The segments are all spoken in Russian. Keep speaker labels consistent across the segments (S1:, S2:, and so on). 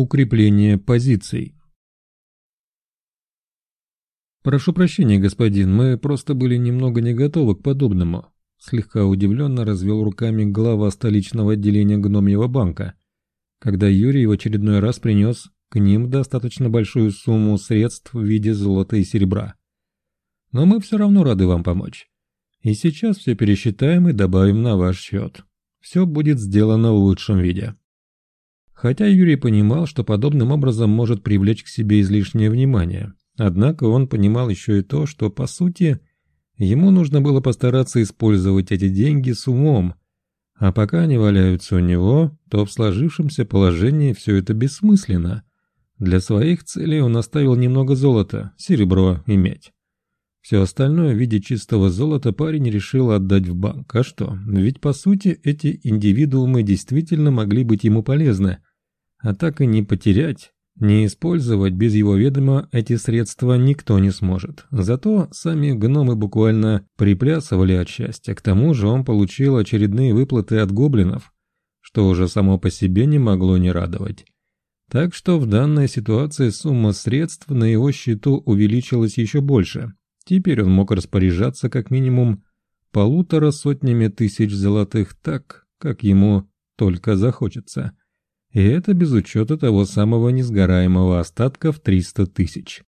S1: укрепление позиций. «Прошу прощения, господин, мы просто были немного не готовы к подобному», слегка удивленно развел руками глава столичного отделения гномьего банка, когда Юрий в очередной раз принес к ним достаточно большую сумму средств в виде золота и серебра. «Но мы все равно рады вам помочь. И сейчас все пересчитаем и добавим на ваш счет. Все будет сделано в лучшем виде». Хотя Юрий понимал, что подобным образом может привлечь к себе излишнее внимание, Однако он понимал еще и то, что, по сути, ему нужно было постараться использовать эти деньги с умом, а пока они валяются у него, то в сложившемся положении все это бессмысленно. Для своих целей он оставил немного золота, серебро и медь. Все остальное в виде чистого золота парень решил отдать в банк. А что? Ведь по сути эти индивидуумы действительно могли быть ему полезны. А так и не потерять не использовать без его ведома эти средства никто не сможет. Зато сами гномы буквально приплясывали от счастья. К тому же он получил очередные выплаты от гоблинов, что уже само по себе не могло не радовать. Так что в данной ситуации сумма средств на его счету увеличилась еще больше. Теперь он мог распоряжаться как минимум полутора сотнями тысяч золотых так, как ему только захочется. И это без учета того самого несгораемого остатка в 300 тысяч.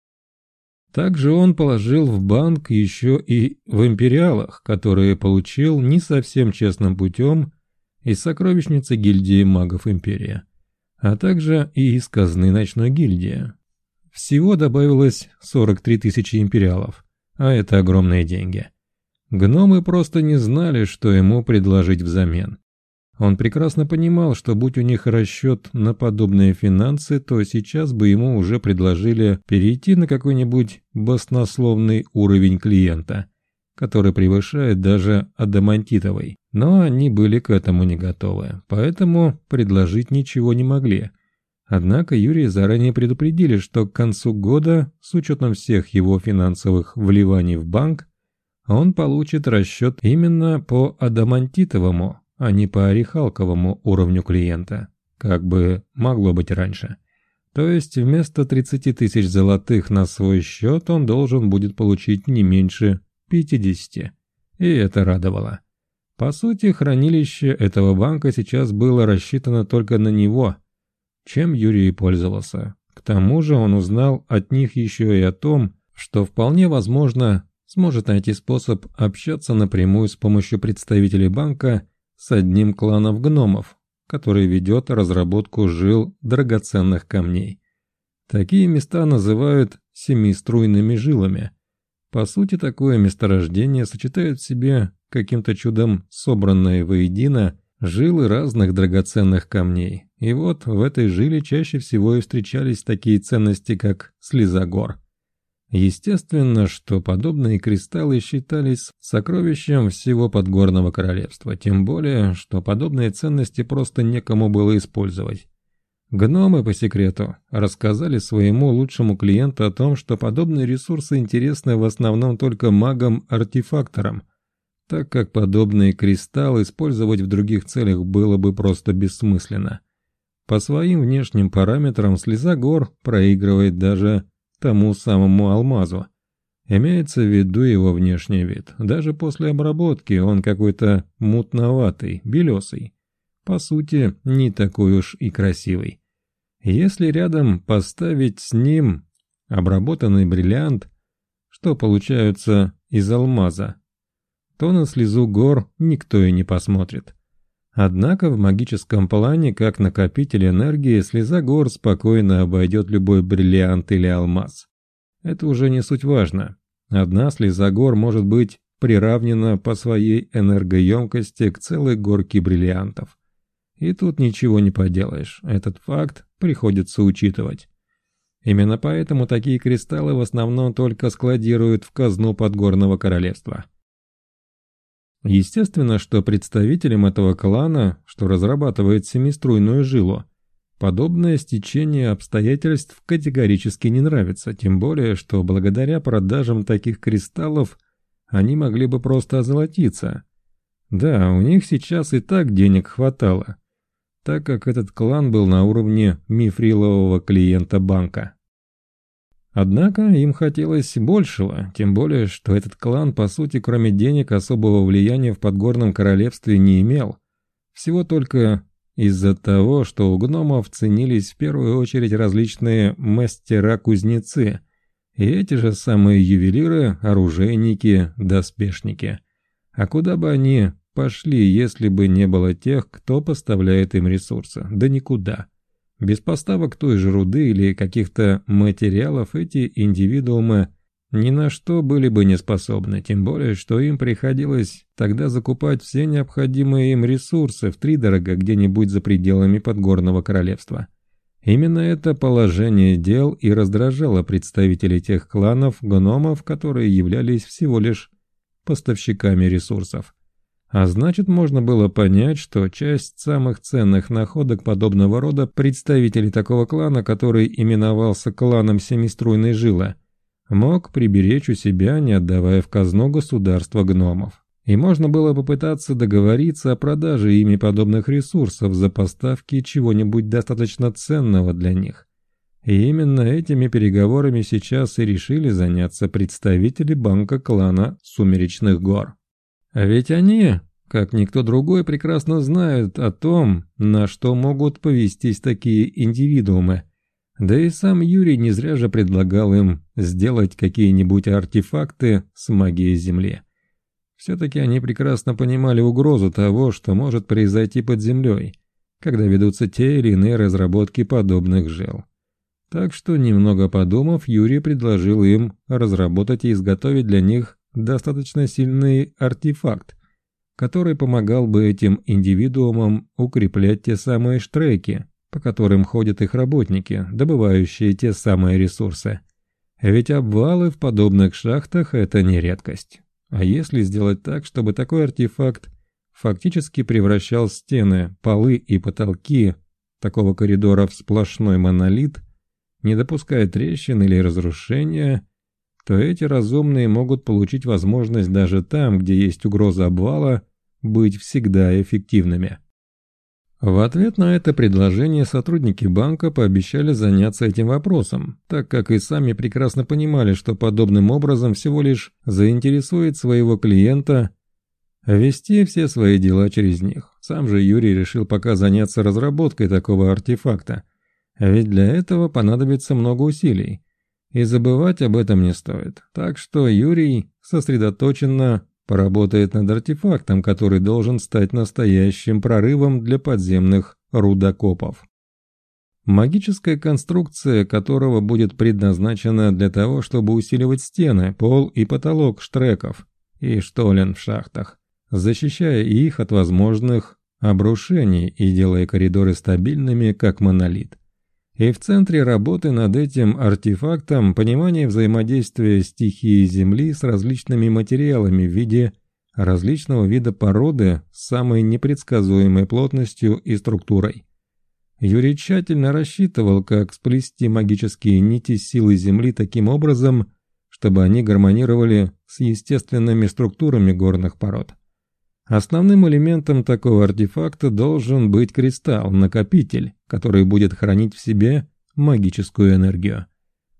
S1: Также он положил в банк еще и в империалах, которые получил не совсем честным путем из сокровищницы гильдии магов империи, а также и из казны ночной гильдии. Всего добавилось 43 тысячи империалов, а это огромные деньги. Гномы просто не знали, что ему предложить взамен. Он прекрасно понимал, что будь у них расчет на подобные финансы, то сейчас бы ему уже предложили перейти на какой-нибудь баснословный уровень клиента, который превышает даже адамантитовый. Но они были к этому не готовы, поэтому предложить ничего не могли. Однако Юрия заранее предупредили, что к концу года, с учетом всех его финансовых вливаний в банк, он получит расчет именно по адамантитовому а не по орехалковому уровню клиента, как бы могло быть раньше. То есть вместо 30 тысяч золотых на свой счет он должен будет получить не меньше 50. И это радовало. По сути, хранилище этого банка сейчас было рассчитано только на него, чем Юрий пользовался. К тому же он узнал от них еще и о том, что вполне возможно сможет найти способ общаться напрямую с помощью представителей банка с одним кланов гномов, который ведет разработку жил драгоценных камней. Такие места называют семиструйными жилами. По сути, такое месторождение сочетает в себе каким-то чудом собранные воедино жилы разных драгоценных камней. И вот в этой жиле чаще всего и встречались такие ценности, как слезогор. Естественно, что подобные кристаллы считались сокровищем всего подгорного королевства, тем более, что подобные ценности просто некому было использовать. Гномы, по секрету, рассказали своему лучшему клиенту о том, что подобные ресурсы интересны в основном только магам-артефакторам, так как подобные кристаллы использовать в других целях было бы просто бессмысленно. По своим внешним параметрам слеза гор проигрывает даже тому самому алмазу. Имеется в виду его внешний вид. Даже после обработки он какой-то мутноватый, белесый. По сути, не такой уж и красивый. Если рядом поставить с ним обработанный бриллиант, что получаются из алмаза, то на слезу гор никто и не посмотрит. Однако в магическом плане, как накопитель энергии, слеза гор спокойно обойдет любой бриллиант или алмаз. Это уже не суть важно. Одна слеза гор может быть приравнена по своей энергоемкости к целой горке бриллиантов. И тут ничего не поделаешь, этот факт приходится учитывать. Именно поэтому такие кристаллы в основном только складируют в казну подгорного королевства. Естественно, что представителям этого клана, что разрабатывает семиструйную жилу, подобное стечение обстоятельств категорически не нравится, тем более, что благодаря продажам таких кристаллов они могли бы просто озолотиться. Да, у них сейчас и так денег хватало. так как этот клан был на уровне мифрилового клиента банка. Однако им хотелось большего, тем более, что этот клан, по сути, кроме денег, особого влияния в Подгорном Королевстве не имел. Всего только из-за того, что у гномов ценились в первую очередь различные мастера-кузнецы и эти же самые ювелиры, оружейники, доспешники. А куда бы они пошли, если бы не было тех, кто поставляет им ресурсы? Да никуда. Без поставок той же руды или каких-то материалов эти индивидуумы ни на что были бы не способны, тем более, что им приходилось тогда закупать все необходимые им ресурсы втридорога где-нибудь за пределами Подгорного Королевства. Именно это положение дел и раздражало представителей тех кланов гномов, которые являлись всего лишь поставщиками ресурсов. А значит, можно было понять, что часть самых ценных находок подобного рода представителей такого клана, который именовался кланом Семиструйной Жилы, мог приберечь у себя, не отдавая в казну государства гномов. И можно было попытаться договориться о продаже ими подобных ресурсов за поставки чего-нибудь достаточно ценного для них. И именно этими переговорами сейчас и решили заняться представители банка клана Сумеречных гор. А ведь они, как никто другой, прекрасно знают о том, на что могут повестись такие индивидуумы. Да и сам Юрий не зря же предлагал им сделать какие-нибудь артефакты с магией Земли. Все-таки они прекрасно понимали угрозу того, что может произойти под землей, когда ведутся те или иные разработки подобных жил. Так что, немного подумав, Юрий предложил им разработать и изготовить для них достаточно сильный артефакт, который помогал бы этим индивидуумам укреплять те самые штреки, по которым ходят их работники, добывающие те самые ресурсы. Ведь обвалы в подобных шахтах – это не редкость. А если сделать так, чтобы такой артефакт фактически превращал стены, полы и потолки такого коридора в сплошной монолит, не допуская трещин или разрушения, то эти разумные могут получить возможность даже там, где есть угроза обвала, быть всегда эффективными. В ответ на это предложение сотрудники банка пообещали заняться этим вопросом, так как и сами прекрасно понимали, что подобным образом всего лишь заинтересует своего клиента вести все свои дела через них. Сам же Юрий решил пока заняться разработкой такого артефакта, ведь для этого понадобится много усилий. И забывать об этом не стоит. Так что Юрий сосредоточенно поработает над артефактом, который должен стать настоящим прорывом для подземных рудокопов. Магическая конструкция которого будет предназначена для того, чтобы усиливать стены, пол и потолок штреков и штолен в шахтах, защищая их от возможных обрушений и делая коридоры стабильными, как монолит. И в центре работы над этим артефактом понимание взаимодействия стихии Земли с различными материалами в виде различного вида породы с самой непредсказуемой плотностью и структурой. Юрий тщательно рассчитывал, как сплести магические нити силы Земли таким образом, чтобы они гармонировали с естественными структурами горных пород. Основным элементом такого артефакта должен быть кристалл-накопитель, который будет хранить в себе магическую энергию.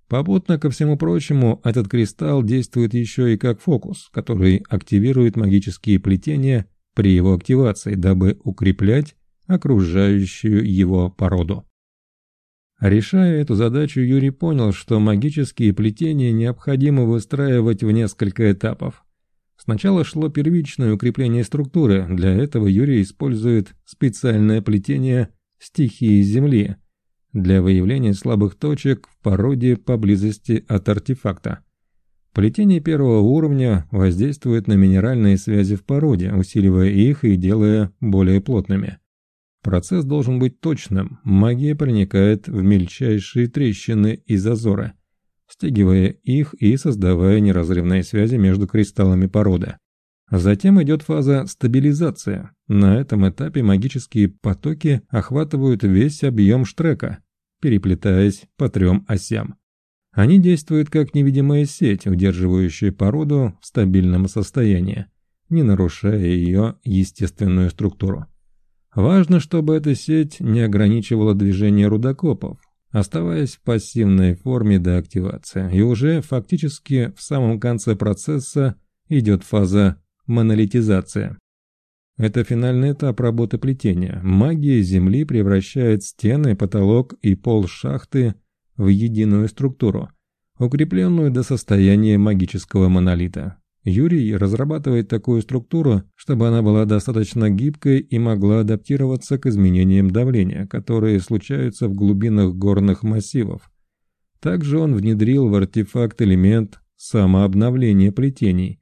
S1: Попутно ко всему прочему, этот кристалл действует еще и как фокус, который активирует магические плетения при его активации, дабы укреплять окружающую его породу. Решая эту задачу, Юрий понял, что магические плетения необходимо выстраивать в несколько этапов. Сначала шло первичное укрепление структуры, для этого Юрий использует специальное плетение стихии Земли для выявления слабых точек в породе поблизости от артефакта. Плетение первого уровня воздействует на минеральные связи в породе, усиливая их и делая более плотными. Процесс должен быть точным, магия проникает в мельчайшие трещины и зазоры – стягивая их и создавая неразрывные связи между кристаллами породы. Затем идет фаза стабилизации. На этом этапе магические потоки охватывают весь объем штрека, переплетаясь по трем осям. Они действуют как невидимая сеть, удерживающая породу в стабильном состоянии, не нарушая ее естественную структуру. Важно, чтобы эта сеть не ограничивала движение рудокопов, оставаясь в пассивной форме до активации, и уже фактически в самом конце процесса идет фаза монолитизация. Это финальный этап работы плетения. Магия Земли превращает стены, потолок и пол шахты в единую структуру, укрепленную до состояния магического монолита. Юрий разрабатывает такую структуру, чтобы она была достаточно гибкой и могла адаптироваться к изменениям давления, которые случаются в глубинах горных массивов. Также он внедрил в артефакт элемент самообновления плетений.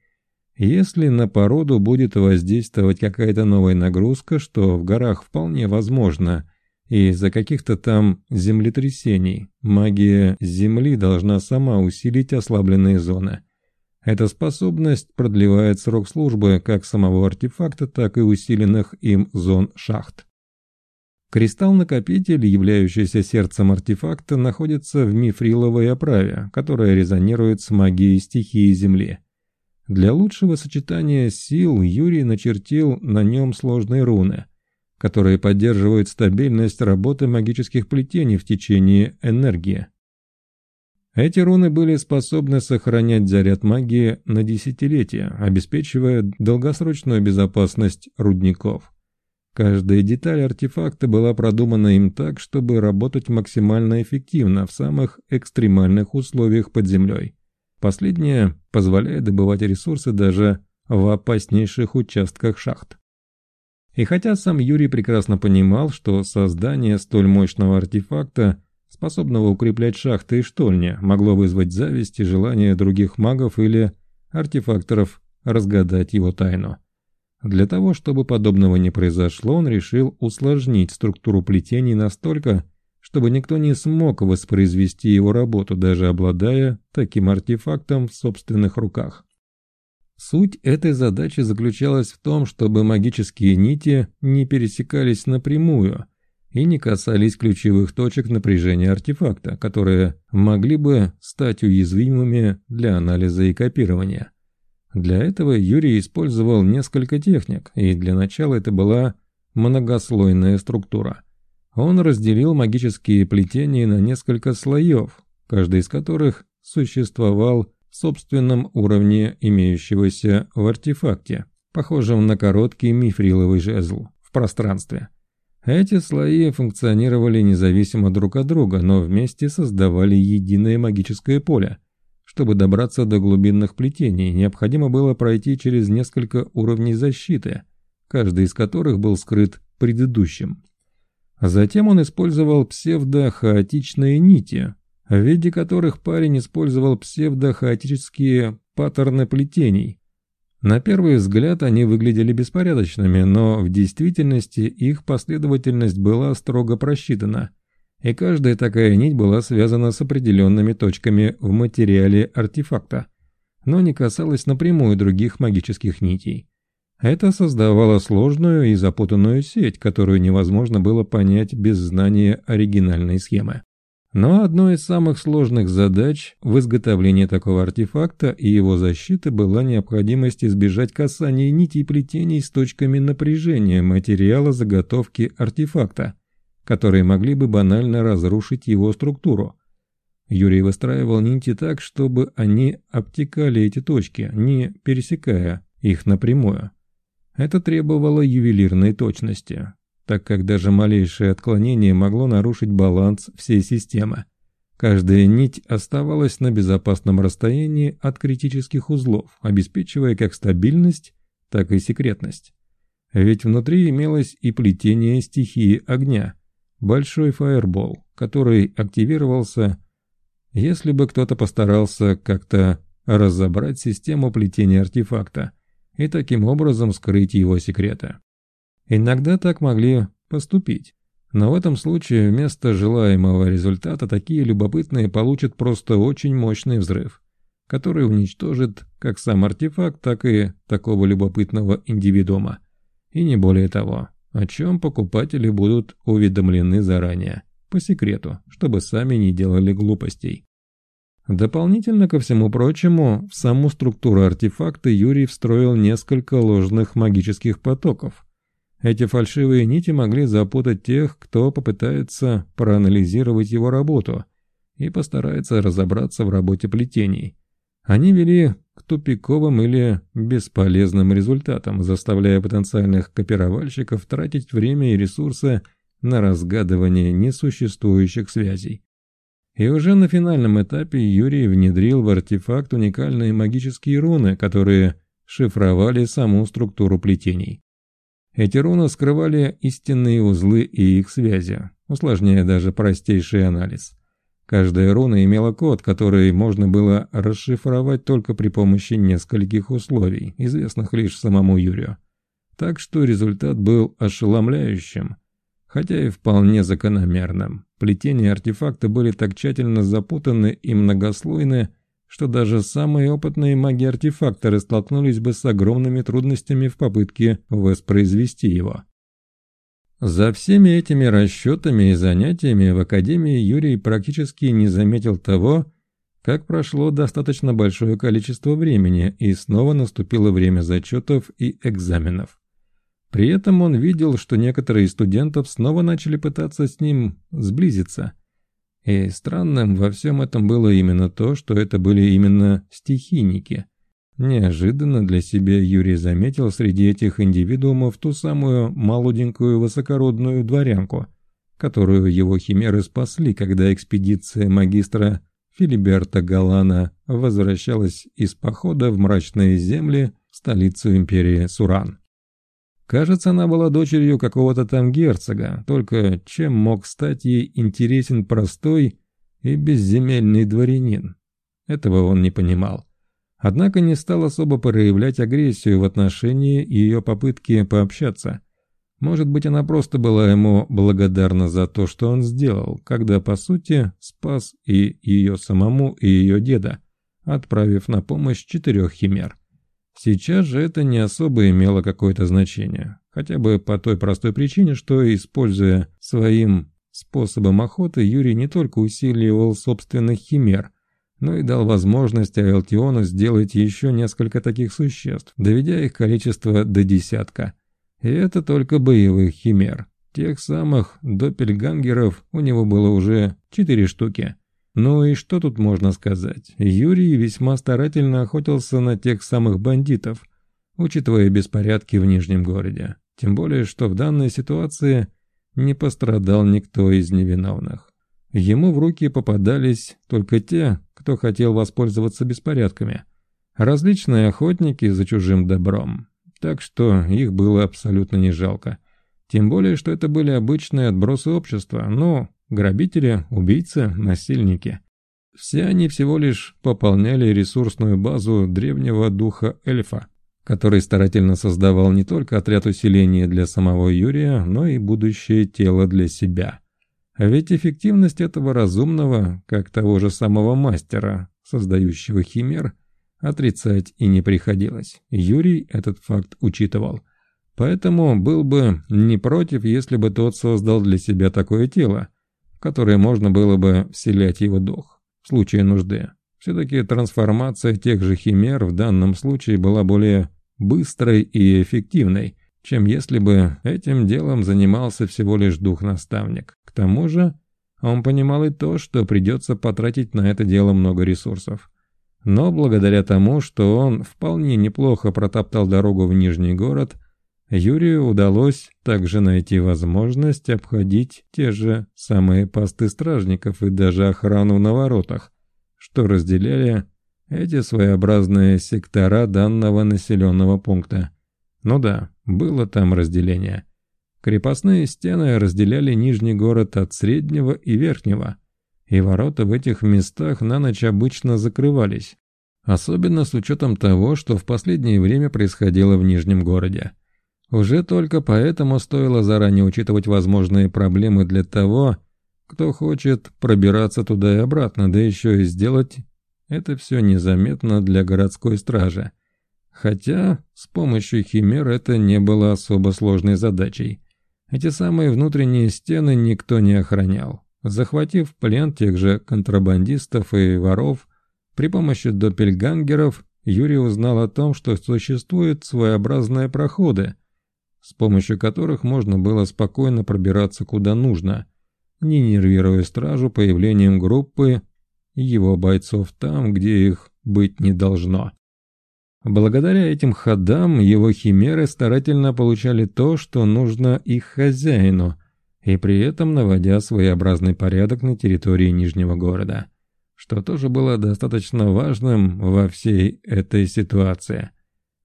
S1: Если на породу будет воздействовать какая-то новая нагрузка, что в горах вполне возможно, из-за каких-то там землетрясений, магия Земли должна сама усилить ослабленные зоны – эта способность продлевает срок службы как самого артефакта, так и усиленных им зон шахт. Кристалл-накопитель, являющийся сердцем артефакта, находится в мифриловой оправе, которая резонирует с магией стихии Земли. Для лучшего сочетания сил Юрий начертил на нем сложные руны, которые поддерживают стабильность работы магических плетений в течение энергии. Эти руны были способны сохранять заряд магии на десятилетия, обеспечивая долгосрочную безопасность рудников. Каждая деталь артефакта была продумана им так, чтобы работать максимально эффективно в самых экстремальных условиях под землей. Последнее позволяет добывать ресурсы даже в опаснейших участках шахт. И хотя сам Юрий прекрасно понимал, что создание столь мощного артефакта – способного укреплять шахты и штольни, могло вызвать зависть и желание других магов или артефакторов разгадать его тайну. Для того, чтобы подобного не произошло, он решил усложнить структуру плетений настолько, чтобы никто не смог воспроизвести его работу, даже обладая таким артефактом в собственных руках. Суть этой задачи заключалась в том, чтобы магические нити не пересекались напрямую, и не касались ключевых точек напряжения артефакта, которые могли бы стать уязвимыми для анализа и копирования. Для этого Юрий использовал несколько техник, и для начала это была многослойная структура. Он разделил магические плетения на несколько слоев, каждый из которых существовал в собственном уровне имеющегося в артефакте, похожем на короткий мифриловый жезл в пространстве – эти слои функционировали независимо друг от друга, но вместе создавали единое магическое поле. Чтобы добраться до глубинных плетений, необходимо было пройти через несколько уровней защиты, каждый из которых был скрыт предыдущим. Затем он использовал псевдо-хаотичные нити, в виде которых парень использовал псевдо-хаотические паттерны плетений, на первый взгляд они выглядели беспорядочными, но в действительности их последовательность была строго просчитана, и каждая такая нить была связана с определенными точками в материале артефакта, но не касалась напрямую других магических нитей. Это создавало сложную и запутанную сеть, которую невозможно было понять без знания оригинальной схемы. Но одной из самых сложных задач в изготовлении такого артефакта и его защиты была необходимость избежать касания нитей плетений с точками напряжения материала заготовки артефакта, которые могли бы банально разрушить его структуру. Юрий выстраивал нити так, чтобы они обтекали эти точки, не пересекая их напрямую. Это требовало ювелирной точности, так как даже малейшее отклонение могло нарушить баланс всей системы. Каждая нить оставалась на безопасном расстоянии от критических узлов, обеспечивая как стабильность, так и секретность. Ведь внутри имелось и плетение стихии огня, большой фаербол, который активировался, если бы кто-то постарался как-то разобрать систему плетения артефакта и таким образом скрыть его секреты. Иногда так могли поступить. Но в этом случае вместо желаемого результата такие любопытные получат просто очень мощный взрыв, который уничтожит как сам артефакт, так и такого любопытного индивидуума. И не более того, о чем покупатели будут уведомлены заранее, по секрету, чтобы сами не делали глупостей. Дополнительно ко всему прочему, в саму структуру артефакта Юрий встроил несколько ложных магических потоков – Эти фальшивые нити могли запутать тех, кто попытается проанализировать его работу и постарается разобраться в работе плетений. Они вели к тупиковым или бесполезным результатам, заставляя потенциальных копировальщиков тратить время и ресурсы на разгадывание несуществующих связей. И уже на финальном этапе Юрий внедрил в артефакт уникальные магические руны, которые шифровали саму структуру плетений. Эти руны скрывали истинные узлы и их связи, усложняя даже простейший анализ. Каждая руна имела код, который можно было расшифровать только при помощи нескольких условий, известных лишь самому Юрию. Так что результат был ошеломляющим, хотя и вполне закономерным. Плетения артефакта были так тщательно запутаны и многослойны, что даже самые опытные маги-артефакторы столкнулись бы с огромными трудностями в попытке воспроизвести его. За всеми этими расчетами и занятиями в Академии Юрий практически не заметил того, как прошло достаточно большое количество времени, и снова наступило время зачетов и экзаменов. При этом он видел, что некоторые из студентов снова начали пытаться с ним сблизиться. И странным во всем этом было именно то, что это были именно стихийники. Неожиданно для себя Юрий заметил среди этих индивидуумов ту самую молоденькую высокородную дворянку, которую его химеры спасли, когда экспедиция магистра Филиберта Галана возвращалась из похода в мрачные земли в столицу империи Суран. Кажется, она была дочерью какого-то там герцога, только чем мог стать ей интересен простой и безземельный дворянин? Этого он не понимал. Однако не стал особо проявлять агрессию в отношении ее попытки пообщаться. Может быть, она просто была ему благодарна за то, что он сделал, когда, по сути, спас и ее самому, и ее деда, отправив на помощь четырех химер. Сейчас же это не особо имело какое-то значение. Хотя бы по той простой причине, что, используя своим способом охоты, Юрий не только усиливал собственных химер, но и дал возможность Айлтиону сделать еще несколько таких существ, доведя их количество до десятка. И это только боевых химер. Тех самых доппельгангеров у него было уже четыре штуки. Ну и что тут можно сказать? Юрий весьма старательно охотился на тех самых бандитов, учитывая беспорядки в Нижнем городе. Тем более, что в данной ситуации не пострадал никто из невиновных. Ему в руки попадались только те, кто хотел воспользоваться беспорядками. Различные охотники за чужим добром. Так что их было абсолютно не жалко. Тем более, что это были обычные отбросы общества, но Грабители, убийцы, насильники. Все они всего лишь пополняли ресурсную базу древнего духа эльфа, который старательно создавал не только отряд усиления для самого Юрия, но и будущее тело для себя. А ведь эффективность этого разумного, как того же самого мастера, создающего химер, отрицать и не приходилось. Юрий этот факт учитывал. Поэтому был бы не против, если бы тот создал для себя такое тело, которое можно было бы вселять его дух в случае нужды. Все-таки трансформация тех же химер в данном случае была более быстрой и эффективной, чем если бы этим делом занимался всего лишь дух-наставник. К тому же он понимал и то, что придется потратить на это дело много ресурсов. Но благодаря тому, что он вполне неплохо протоптал дорогу в Нижний город – Юрию удалось также найти возможность обходить те же самые посты стражников и даже охрану на воротах, что разделяли эти своеобразные сектора данного населенного пункта. Ну да, было там разделение. Крепостные стены разделяли нижний город от среднего и верхнего, и ворота в этих местах на ночь обычно закрывались, особенно с учетом того, что в последнее время происходило в нижнем городе. Уже только поэтому стоило заранее учитывать возможные проблемы для того, кто хочет пробираться туда и обратно, да еще и сделать это все незаметно для городской стражи. Хотя с помощью химер это не было особо сложной задачей. Эти самые внутренние стены никто не охранял. Захватив в плен тех же контрабандистов и воров, при помощи доппельгангеров Юрий узнал о том, что существуют своеобразные проходы, с помощью которых можно было спокойно пробираться куда нужно, не нервируя стражу появлением группы его бойцов там, где их быть не должно. Благодаря этим ходам его химеры старательно получали то, что нужно их хозяину, и при этом наводя своеобразный порядок на территории Нижнего города, что тоже было достаточно важным во всей этой ситуации.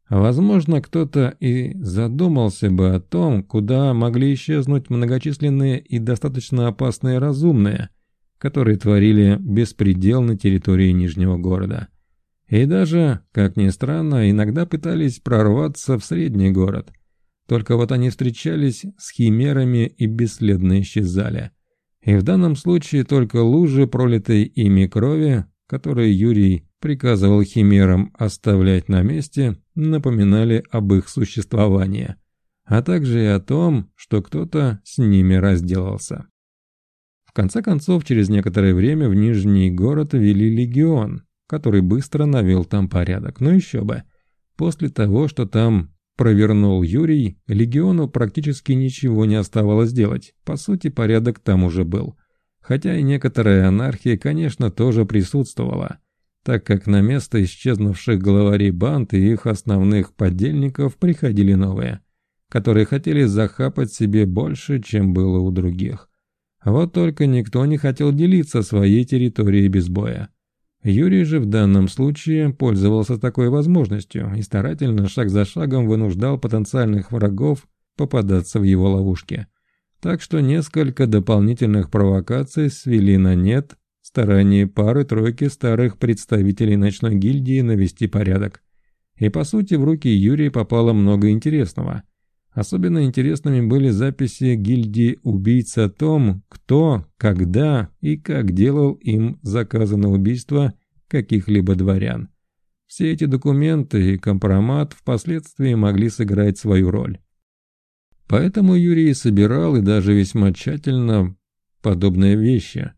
S1: Возможно, кто-то и задумался бы о том, куда могли исчезнуть многочисленные и достаточно опасные разумные, которые творили беспредел на территории Нижнего города. И даже, как ни странно, иногда пытались прорваться в средний город. Только вот они встречались с химерами и бесследно исчезали. И в данном случае только лужи пролитой ими крови, которые Юрий приказывал химерам оставлять на месте, напоминали об их существовании, а также и о том, что кто-то с ними разделался. В конце концов, через некоторое время в Нижний город вели легион, который быстро навел там порядок. Но еще бы. После того, что там провернул Юрий, легиону практически ничего не оставалось делать. По сути, порядок там уже был. Хотя и некоторая анархия, конечно, тоже присутствовала, так как на место исчезнувших главарей банд и их основных подельников приходили новые, которые хотели захапать себе больше, чем было у других. Вот только никто не хотел делиться своей территорией без боя. Юрий же в данном случае пользовался такой возможностью и старательно шаг за шагом вынуждал потенциальных врагов попадаться в его ловушки. Так что несколько дополнительных провокаций свели на нет старание пары-тройки старых представителей ночной гильдии навести порядок. И по сути в руки Юрия попало много интересного. Особенно интересными были записи гильдии убийц о том, кто, когда и как делал им заказы на убийство каких-либо дворян. Все эти документы и компромат впоследствии могли сыграть свою роль. Поэтому Юрий собирал и даже весьма тщательно подобные вещи.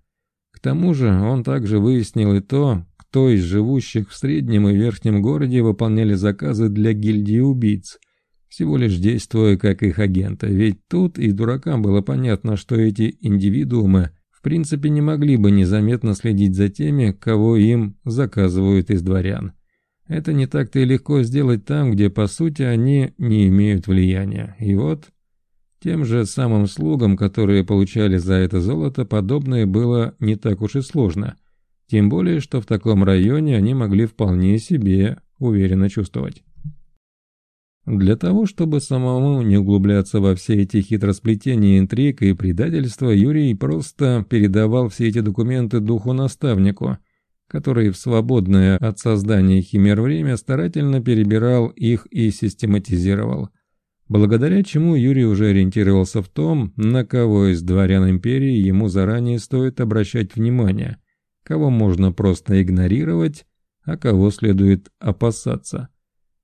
S1: Тому же он также выяснил и то, кто из живущих в среднем и верхнем городе выполняли заказы для гильдии убийц, всего лишь действуя как их агента, ведь тут и дуракам было понятно, что эти индивидуумы в принципе не могли бы незаметно следить за теми, кого им заказывают из дворян. Это не так-то и легко сделать там, где по сути они не имеют влияния. И вот тем же самым слугам, которые получали за это золото, подобное было не так уж и сложно. Тем более, что в таком районе они могли вполне себе уверенно чувствовать. Для того, чтобы самому не углубляться во все эти хитросплетения интриг и предательства, Юрий просто передавал все эти документы духу-наставнику, который в свободное от создания химер время старательно перебирал их и систематизировал благодаря чему Юрий уже ориентировался в том, на кого из дворян империи ему заранее стоит обращать внимание, кого можно просто игнорировать, а кого следует опасаться.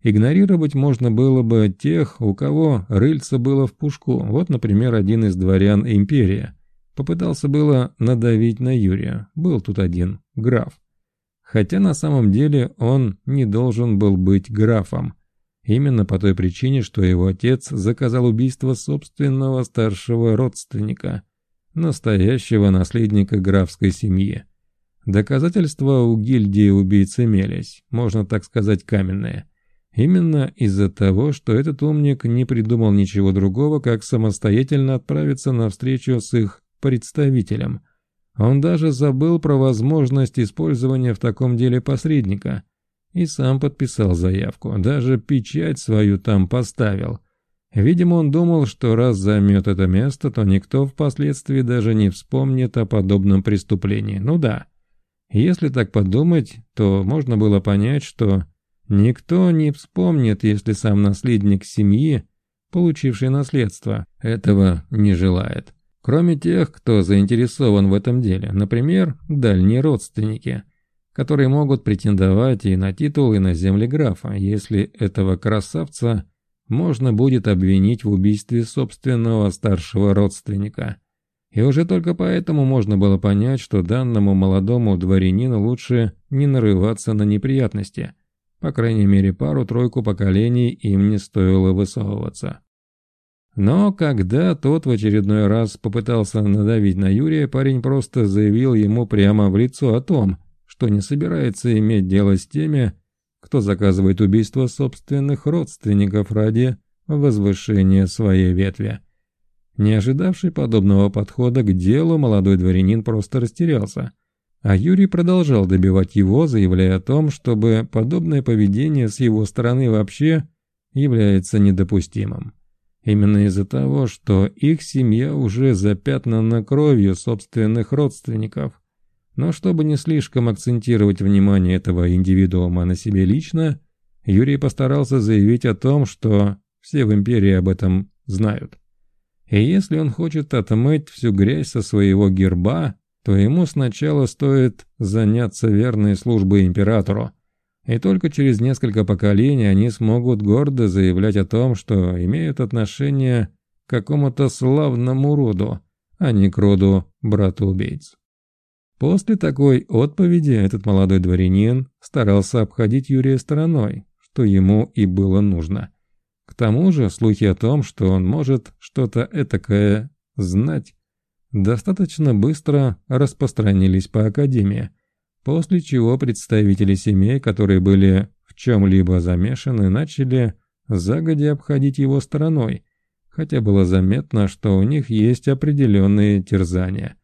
S1: Игнорировать можно было бы тех, у кого рыльца было в пушку. Вот, например, один из дворян империи. Попытался было надавить на Юрия. Был тут один, граф. Хотя на самом деле он не должен был быть графом. Именно по той причине, что его отец заказал убийство собственного старшего родственника, настоящего наследника графской семьи. Доказательства у гильдии убийц имелись, можно так сказать, каменные. Именно из-за того, что этот умник не придумал ничего другого, как самостоятельно отправиться на встречу с их представителем. Он даже забыл про возможность использования в таком деле посредника – и сам подписал заявку, даже печать свою там поставил. Видимо, он думал, что раз займет это место, то никто впоследствии даже не вспомнит о подобном преступлении. Ну да, если так подумать, то можно было понять, что никто не вспомнит, если сам наследник семьи, получивший наследство, этого не желает. Кроме тех, кто заинтересован в этом деле, например, дальние родственники – которые могут претендовать и на титул, и на земли графа, если этого красавца можно будет обвинить в убийстве собственного старшего родственника. И уже только поэтому можно было понять, что данному молодому дворянину лучше не нарываться на неприятности. По крайней мере, пару-тройку поколений им не стоило высовываться. Но когда тот в очередной раз попытался надавить на Юрия, парень просто заявил ему прямо в лицо о том, что не собирается иметь дело с теми, кто заказывает убийство собственных родственников ради возвышения своей ветви. Не ожидавший подобного подхода к делу, молодой дворянин просто растерялся. А Юрий продолжал добивать его, заявляя о том, чтобы подобное поведение с его стороны вообще является недопустимым. Именно из-за того, что их семья уже запятнана кровью собственных родственников. Но чтобы не слишком акцентировать внимание этого индивидуума на себе лично, Юрий постарался заявить о том, что все в империи об этом знают. И если он хочет отмыть всю грязь со своего герба, то ему сначала стоит заняться верной службой императору, и только через несколько поколений они смогут гордо заявлять о том, что имеют отношение к какому-то славному роду, а не к роду брата-убийц. После такой отповеди этот молодой дворянин старался обходить Юрия стороной, что ему и было нужно. К тому же слухи о том, что он может что-то этакое знать, достаточно быстро распространились по Академии – После чего представители семей, которые были в чем-либо замешаны, начали загодя обходить его стороной, хотя было заметно, что у них есть определенные терзания.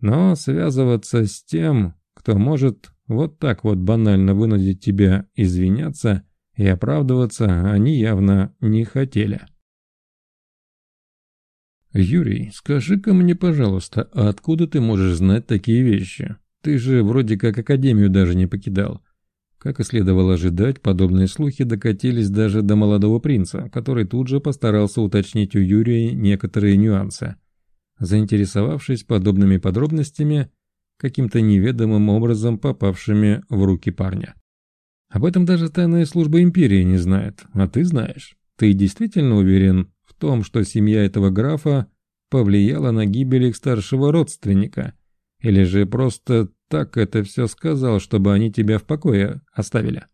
S1: Но связываться с тем, кто может вот так вот банально вынудить тебя извиняться и оправдываться, они явно не хотели. «Юрий, скажи-ка мне, пожалуйста, а откуда ты можешь знать такие вещи?» Ты же вроде как Академию даже не покидал. Как и следовало ожидать, подобные слухи докатились даже до молодого принца, который тут же постарался уточнить у Юрия некоторые нюансы. Заинтересовавшись подобными подробностями, каким-то неведомым образом попавшими в руки парня. Об этом даже тайная служба Империи не знает, а ты знаешь. Ты действительно уверен в том, что семья этого графа повлияла на гибель их старшего родственника – или же просто так это все сказал, чтобы они тебя в покое оставили?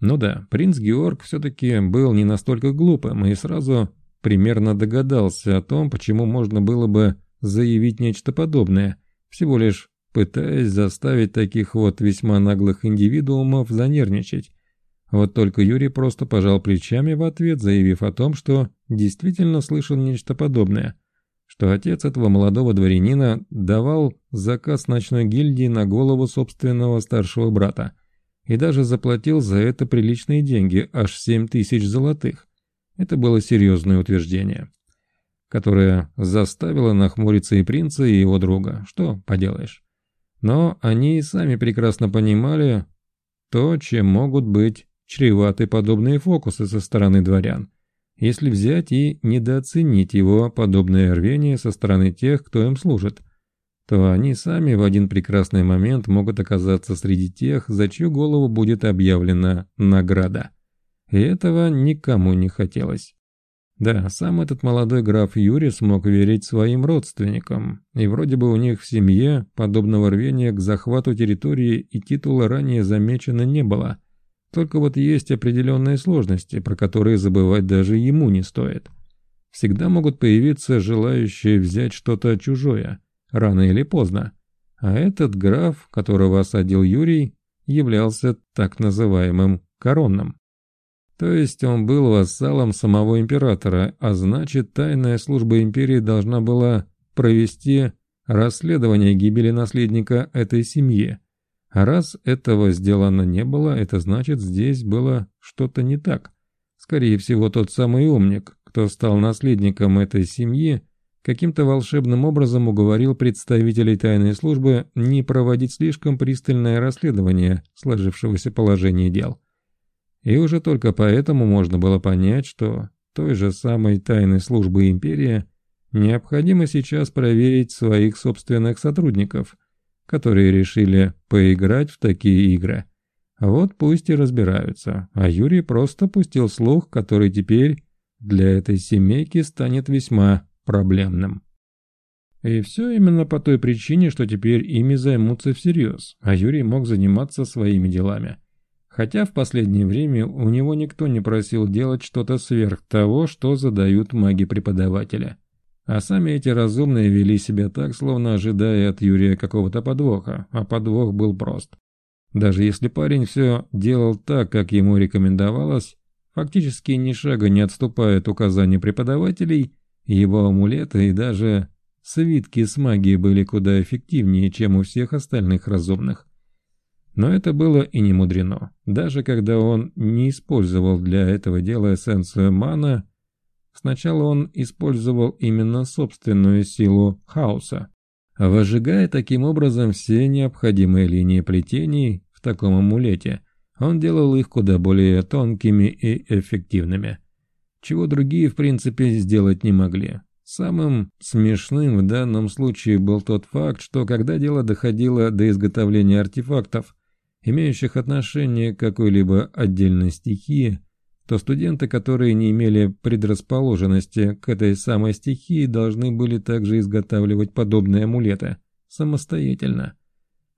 S1: Ну да, принц Георг все-таки был не настолько глупым и сразу примерно догадался о том, почему можно было бы заявить нечто подобное, всего лишь пытаясь заставить таких вот весьма наглых индивидуумов занервничать. Вот только Юрий просто пожал плечами в ответ, заявив о том, что действительно слышал нечто подобное – что отец этого молодого дворянина давал заказ ночной гильдии на голову собственного старшего брата и даже заплатил за это приличные деньги, аж 7 тысяч золотых. Это было серьезное утверждение, которое заставило нахмуриться и принца, и его друга. Что поделаешь. Но они и сами прекрасно понимали то, чем могут быть чреваты подобные фокусы со стороны дворян если взять и недооценить его подобное рвение со стороны тех, кто им служит, то они сами в один прекрасный момент могут оказаться среди тех, за чью голову будет объявлена награда. И этого никому не хотелось. Да, сам этот молодой граф Юрий смог верить своим родственникам, и вроде бы у них в семье подобного рвения к захвату территории и титула ранее замечено не было – только вот есть определенные сложности, про которые забывать даже ему не стоит. Всегда могут появиться желающие взять что-то чужое, рано или поздно. А этот граф, которого осадил Юрий, являлся так называемым коронным. То есть он был вассалом самого императора, а значит тайная служба империи должна была провести расследование гибели наследника этой семьи, а раз этого сделано не было, это значит, здесь было что-то не так. Скорее всего, тот самый умник, кто стал наследником этой семьи, каким-то волшебным образом уговорил представителей тайной службы не проводить слишком пристальное расследование сложившегося положения дел. И уже только поэтому можно было понять, что той же самой тайной службы империи необходимо сейчас проверить своих собственных сотрудников – которые решили поиграть в такие игры. Вот пусть и разбираются, а Юрий просто пустил слух, который теперь для этой семейки станет весьма проблемным. И все именно по той причине, что теперь ими займутся всерьез, а Юрий мог заниматься своими делами. Хотя в последнее время у него никто не просил делать что-то сверх того, что задают маги преподавателя. А сами эти разумные вели себя так, словно ожидая от Юрия какого-то подвоха, а подвох был прост. Даже если парень все делал так, как ему рекомендовалось, фактически ни шага не отступая от указаний преподавателей, его амулеты и даже свитки с магией были куда эффективнее, чем у всех остальных разумных. Но это было и не мудрено. Даже когда он не использовал для этого дела эссенцию мана, сначала он использовал именно собственную силу хаоса, выжигая таким образом все необходимые линии плетений в таком амулете. Он делал их куда более тонкими и эффективными, чего другие в принципе сделать не могли. Самым смешным в данном случае был тот факт, что когда дело доходило до изготовления артефактов, имеющих отношение к какой-либо отдельной стихии, то студенты, которые не имели предрасположенности к этой самой стихии, должны были также изготавливать подобные амулеты самостоятельно.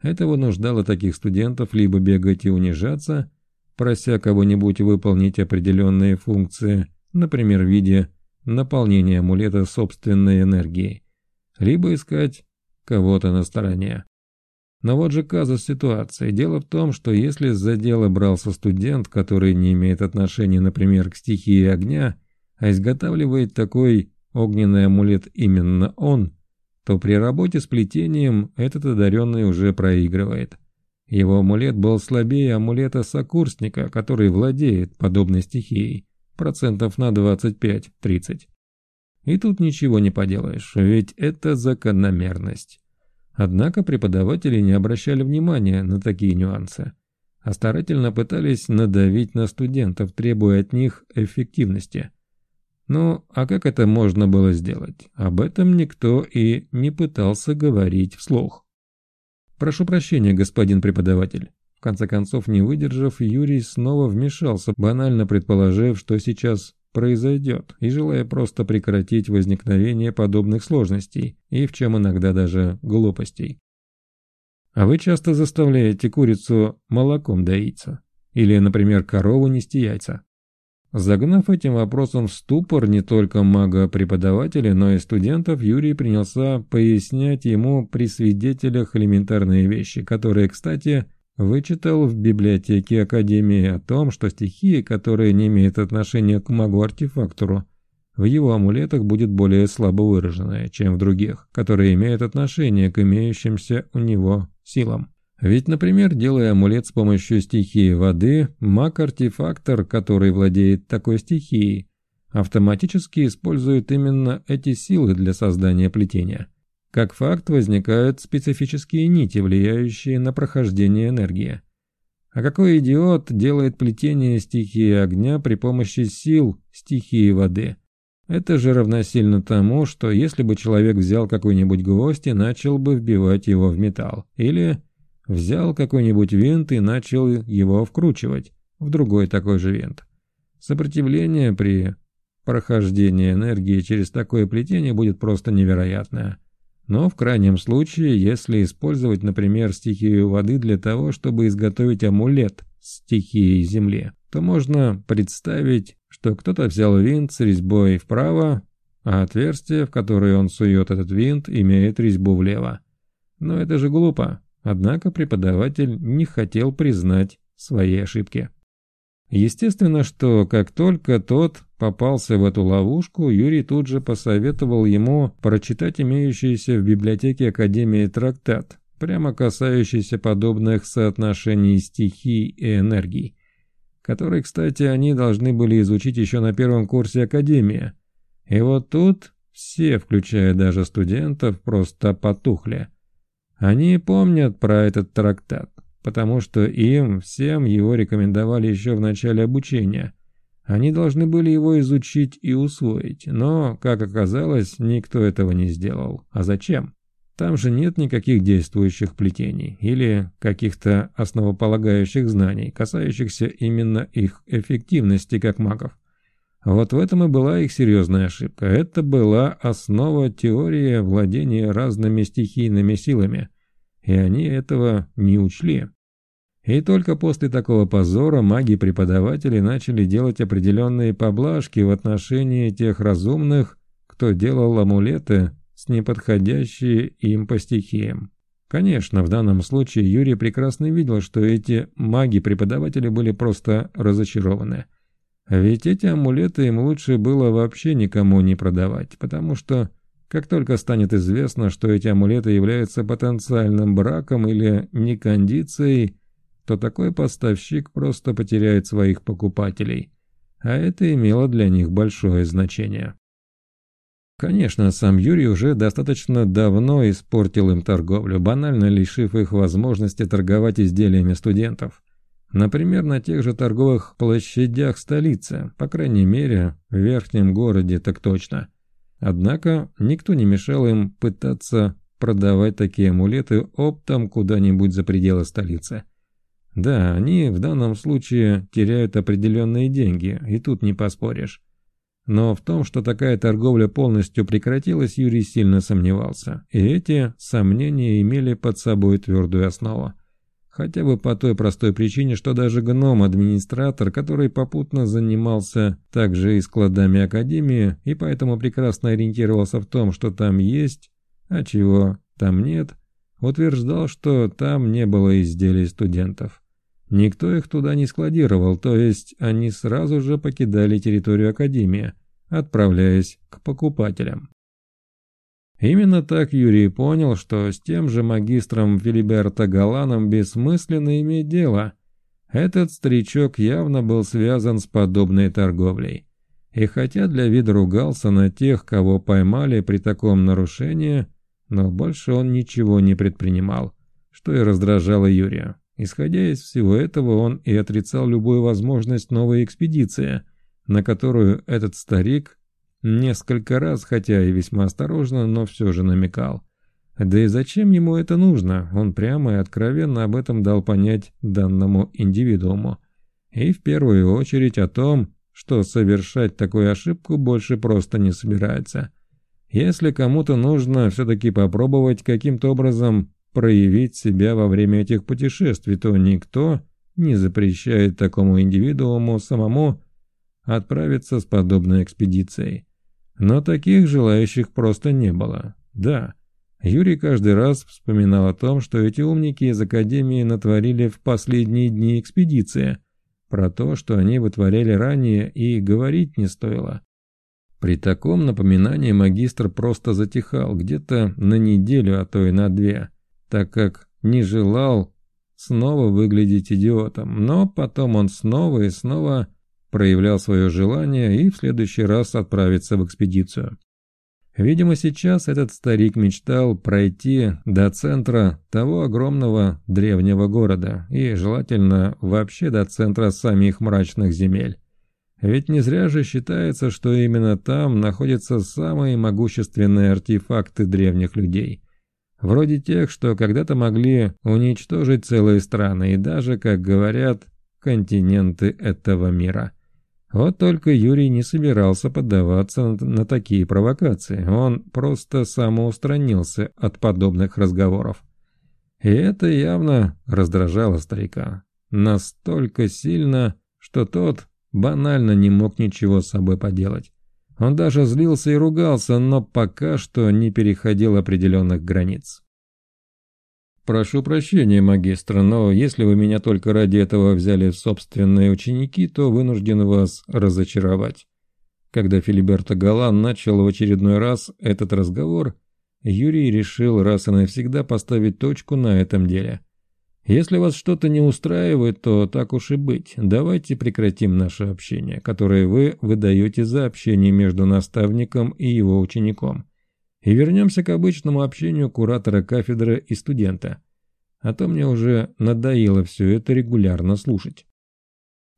S1: Это вынуждало таких студентов либо бегать и унижаться, прося кого-нибудь выполнить определенные функции, например, в виде наполнения амулета собственной энергией, либо искать кого-то на стороне. Но вот же казус ситуации. Дело в том, что если за дело брался студент, который не имеет отношения, например, к стихии огня, а изготавливает такой огненный амулет именно он, то при работе с плетением этот одаренный уже проигрывает. Его амулет был слабее амулета сокурсника, который владеет подобной стихией, процентов на 25-30. И тут ничего не поделаешь, ведь это закономерность. Однако преподаватели не обращали внимания на такие нюансы, а старательно пытались надавить на студентов, требуя от них эффективности. Ну, а как это можно было сделать? Об этом никто и не пытался говорить вслух. «Прошу прощения, господин преподаватель». В конце концов, не выдержав, Юрий снова вмешался, банально предположив, что сейчас произойдет, и желая просто прекратить возникновение подобных сложностей и в чем иногда даже глупостей. А вы часто заставляете курицу молоком доиться? Или, например, корову нести яйца? Загнав этим вопросом в ступор не только мага-преподавателя, но и студентов, Юрий принялся пояснять ему при свидетелях элементарные вещи, которые, кстати, Вычитал в библиотеке Академии о том, что стихия, которая не имеет отношения к магу-артефактору, в его амулетах будет более слабо выраженная, чем в других, которые имеют отношение к имеющимся у него силам. Ведь, например, делая амулет с помощью стихии воды, маг-артефактор, который владеет такой стихией, автоматически использует именно эти силы для создания плетения. Как факт возникают специфические нити, влияющие на прохождение энергии. А какой идиот делает плетение стихии огня при помощи сил стихии воды? Это же равносильно тому, что если бы человек взял какой-нибудь гвоздь и начал бы вбивать его в металл, или взял какой-нибудь винт и начал его вкручивать в другой такой же винт. Сопротивление при прохождении энергии через такое плетение будет просто невероятное. Но в крайнем случае, если использовать, например, стихию воды для того, чтобы изготовить амулет стихии земли, то можно представить, что кто-то взял винт с резьбой вправо, а отверстие, в которое он сует этот винт, имеет резьбу влево. Но это же глупо. Однако преподаватель не хотел признать свои ошибки. Естественно, что как только тот попался в эту ловушку, Юрий тут же посоветовал ему прочитать имеющийся в библиотеке Академии трактат, прямо касающийся подобных соотношений стихий и энергий, который, кстати, они должны были изучить еще на первом курсе Академии. И вот тут все, включая даже студентов, просто потухли. Они помнят про этот трактат потому что им всем его рекомендовали еще в начале обучения. Они должны были его изучить и усвоить, но, как оказалось, никто этого не сделал. А зачем? Там же нет никаких действующих плетений или каких-то основополагающих знаний, касающихся именно их эффективности как магов. Вот в этом и была их серьезная ошибка. Это была основа теории владения разными стихийными силами, и они этого не учли. И только после такого позора маги-преподаватели начали делать определенные поблажки в отношении тех разумных, кто делал амулеты с неподходящие им по стихиям. Конечно, в данном случае Юрий прекрасно видел, что эти маги-преподаватели были просто разочарованы. Ведь эти амулеты им лучше было вообще никому не продавать, потому что как только станет известно, что эти амулеты являются потенциальным браком или некондицией, то такой поставщик просто потеряет своих покупателей, а это имело для них большое значение. Конечно, сам Юрий уже достаточно давно испортил им торговлю, банально лишив их возможности торговать изделиями студентов. Например, на тех же торговых площадях столицы, по крайней мере, в верхнем городе так точно. Однако никто не мешал им пытаться продавать такие амулеты оптом куда-нибудь за пределы столицы. Да, они в данном случае теряют определенные деньги, и тут не поспоришь. Но в том, что такая торговля полностью прекратилась, Юрий сильно сомневался, и эти сомнения имели под собой твердую основу. Хотя бы по той простой причине, что даже гном-администратор, который попутно занимался также и складами Академии, и поэтому прекрасно ориентировался в том, что там есть, а чего там нет, утверждал, что там не было изделий студентов. Никто их туда не складировал, то есть они сразу же покидали территорию Академии, отправляясь к покупателям. Именно так Юрий понял, что с тем же магистром Филиберто Галаном бессмысленно иметь дело. Этот старичок явно был связан с подобной торговлей. И хотя для вида ругался на тех, кого поймали при таком нарушении, но больше он ничего не предпринимал, что и раздражало Юрия. Исходя из всего этого, он и отрицал любую возможность новой экспедиции, на которую этот старик несколько раз, хотя и весьма осторожно, но все же намекал. Да и зачем ему это нужно? Он прямо и откровенно об этом дал понять данному индивидууму. И в первую очередь о том, что совершать такую ошибку больше просто не собирается. Если кому-то нужно все-таки попробовать каким-то образом проявить себя во время этих путешествий, то никто не запрещает такому индивидууму самому отправиться с подобной экспедицией. Но таких желающих просто не было. Да, Юрий каждый раз вспоминал о том, что эти умники из Академии натворили в последние дни экспедиции, про то, что они вытворяли ранее, и говорить не стоило. При таком напоминании магистр просто затихал где-то на неделю, а то и на две так как не желал снова выглядеть идиотом, но потом он снова и снова проявлял свое желание и в следующий раз отправиться в экспедицию. Видимо, сейчас этот старик мечтал пройти до центра того огромного древнего города и желательно вообще до центра самих мрачных земель. Ведь не зря же считается, что именно там находятся самые могущественные артефакты древних людей. Вроде тех, что когда-то могли уничтожить целые страны и даже, как говорят, континенты этого мира. Вот только Юрий не собирался поддаваться на такие провокации, он просто самоустранился от подобных разговоров. И это явно раздражало старика. Настолько сильно, что тот банально не мог ничего с собой поделать. Он даже злился и ругался, но пока что не переходил определенных границ. «Прошу прощения, магистр, но если вы меня только ради этого взяли в собственные ученики, то вынужден вас разочаровать». Когда Филиберто Галан начал в очередной раз этот разговор, Юрий решил раз и навсегда поставить точку на этом деле – если вас что-то не устраивает, то так уж и быть. Давайте прекратим наше общение, которое вы выдаете за общение между наставником и его учеником. И вернемся к обычному общению куратора кафедры и студента. А то мне уже надоело все это регулярно слушать.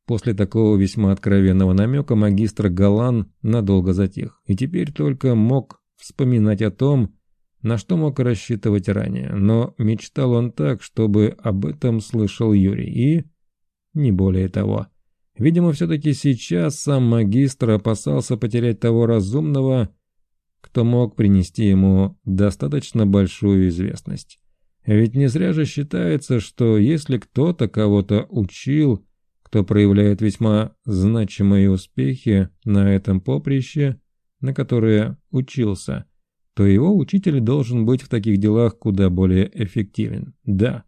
S1: После такого весьма откровенного намека магистр Галан надолго затих, и теперь только мог вспоминать о том, на что мог рассчитывать ранее, но мечтал он так, чтобы об этом слышал Юрий, и... не более того. Видимо, все-таки сейчас сам магистр опасался потерять того разумного, кто мог принести ему достаточно большую известность. Ведь не зря же считается, что если кто-то кого-то учил, кто проявляет весьма значимые успехи на этом поприще, на которое учился, то его учитель должен быть в таких делах куда более эффективен. Да,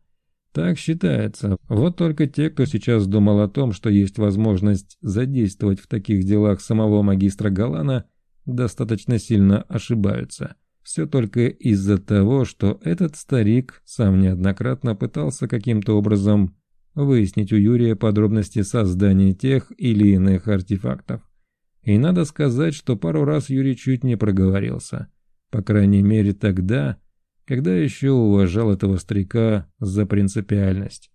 S1: так считается. Вот только те, кто сейчас думал о том, что есть возможность задействовать в таких делах самого магистра Галана, достаточно сильно ошибаются. Все только из-за того, что этот старик сам неоднократно пытался каким-то образом выяснить у Юрия подробности создания тех или иных артефактов. И надо сказать, что пару раз Юрий чуть не проговорился. По крайней мере тогда, когда еще уважал этого старика за принципиальность.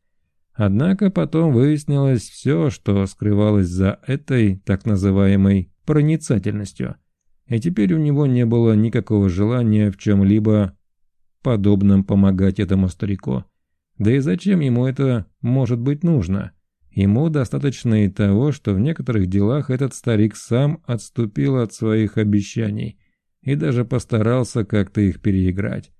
S1: Однако потом выяснилось все, что скрывалось за этой так называемой проницательностью – и теперь у него не было никакого желания в чем-либо подобном помогать этому старику. Да и зачем ему это может быть нужно? Ему достаточно и того, что в некоторых делах этот старик сам отступил от своих обещаний и даже постарался как-то их переиграть.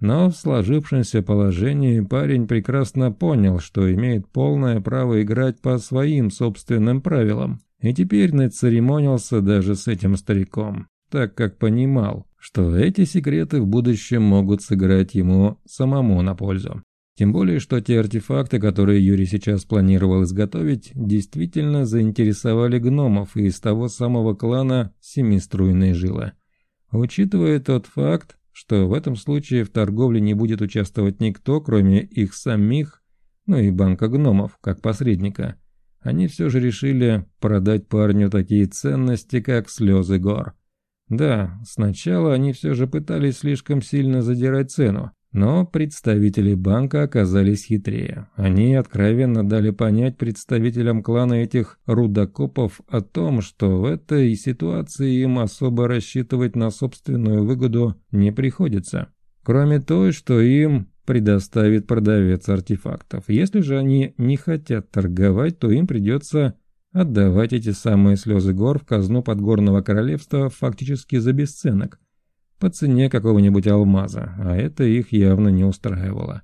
S1: Но в сложившемся положении парень прекрасно понял, что имеет полное право играть по своим собственным правилам, и теперь нацеремонился даже с этим стариком так как понимал, что эти секреты в будущем могут сыграть ему самому на пользу. Тем более, что те артефакты, которые Юрий сейчас планировал изготовить, действительно заинтересовали гномов из того самого клана Семиструйной Жилы. Учитывая тот факт, что в этом случае в торговле не будет участвовать никто, кроме их самих, ну и банка гномов, как посредника, они все же решили продать парню такие ценности, как слезы гор. Да, сначала они все же пытались слишком сильно задирать цену, но представители банка оказались хитрее. Они откровенно дали понять представителям клана этих рудокопов о том, что в этой ситуации им особо рассчитывать на собственную выгоду не приходится. Кроме той, что им предоставит продавец артефактов. Если же они не хотят торговать, то им придется отдавать эти самые слезы гор в казну подгорного королевства фактически за бесценок, по цене какого-нибудь алмаза, а это их явно не устраивало.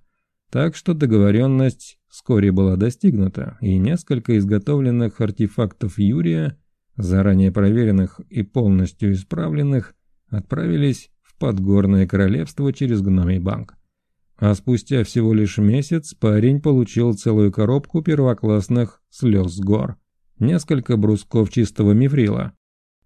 S1: Так что договоренность вскоре была достигнута, и несколько изготовленных артефактов Юрия, заранее проверенных и полностью исправленных, отправились в подгорное королевство через гномий банк. А спустя всего лишь месяц парень получил целую коробку первоклассных слез гор – несколько брусков чистого мифрила.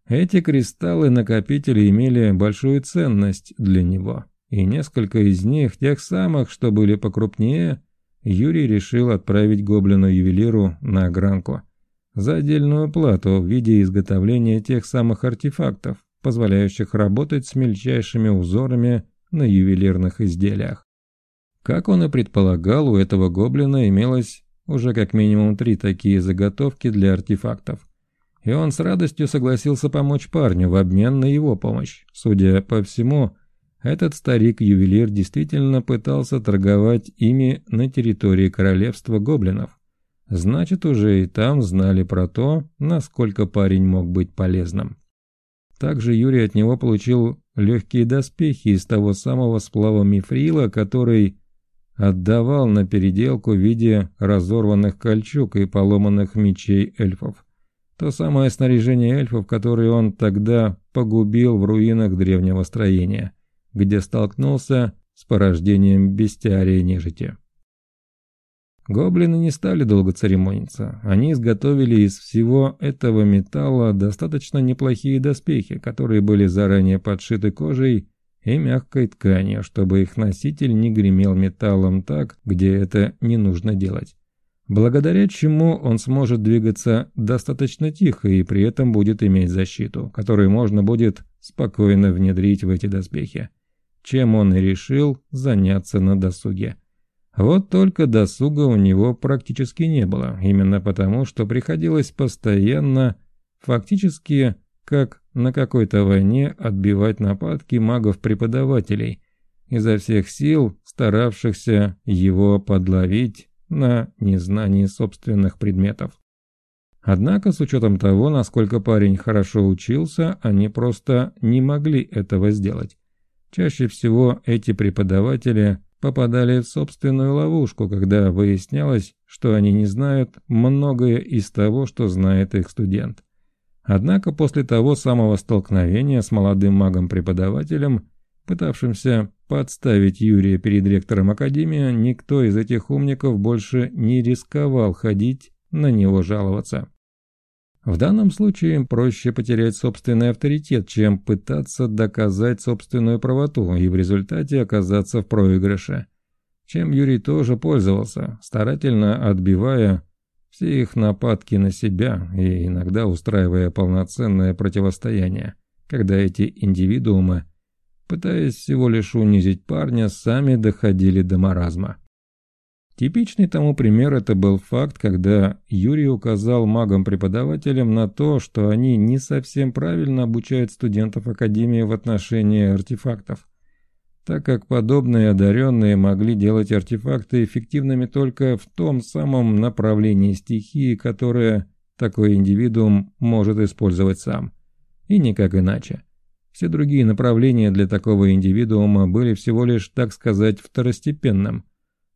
S1: Эти кристаллы-накопители имели большую ценность для него, и несколько из них, тех самых, что были покрупнее, Юрий решил отправить гоблину-ювелиру на огранку за отдельную плату в виде изготовления тех самых артефактов, позволяющих работать с мельчайшими узорами на ювелирных изделиях. Как он и предполагал, у этого гоблина имелось уже как минимум три такие заготовки для артефактов. И он с радостью согласился помочь парню в обмен на его помощь. Судя по всему, этот старик-ювелир действительно пытался торговать ими на территории королевства гоблинов. Значит, уже и там знали про то, насколько парень мог быть полезным. Также Юрий от него получил легкие доспехи из того самого сплава мифрила, который отдавал на переделку в виде разорванных кольчуг и поломанных мечей эльфов. То самое снаряжение эльфов, которое он тогда погубил в руинах древнего строения, где столкнулся с порождением бестиария нежити. Гоблины не стали долго церемониться. Они изготовили из всего этого металла достаточно неплохие доспехи, которые были заранее подшиты кожей и мягкой тканью, чтобы их носитель не гремел металлом так, где это не нужно делать. Благодаря чему он сможет двигаться достаточно тихо и при этом будет иметь защиту, которую можно будет спокойно внедрить в эти доспехи. Чем он и решил заняться на досуге. Вот только досуга у него практически не было, именно потому, что приходилось постоянно, фактически как на какой-то войне отбивать нападки магов-преподавателей, изо всех сил старавшихся его подловить на незнании собственных предметов. Однако, с учетом того, насколько парень хорошо учился, они просто не могли этого сделать. Чаще всего эти преподаватели попадали в собственную ловушку, когда выяснялось, что они не знают многое из того, что знает их студент. Однако после того самого столкновения с молодым магом-преподавателем, пытавшимся подставить Юрия перед ректором Академии, никто из этих умников больше не рисковал ходить на него жаловаться. В данном случае проще потерять собственный авторитет, чем пытаться доказать собственную правоту и в результате оказаться в проигрыше. Чем Юрий тоже пользовался, старательно отбивая все их нападки на себя и иногда устраивая полноценное противостояние, когда эти индивидуумы, пытаясь всего лишь унизить парня, сами доходили до маразма. Типичный тому пример это был факт, когда Юрий указал магам-преподавателям на то, что они не совсем правильно обучают студентов Академии в отношении артефактов, так как подобные одаренные могли делать артефакты эффективными только в том самом направлении стихии, которое такой индивидуум может использовать сам, и никак иначе. Все другие направления для такого индивидуума были всего лишь, так сказать, второстепенным.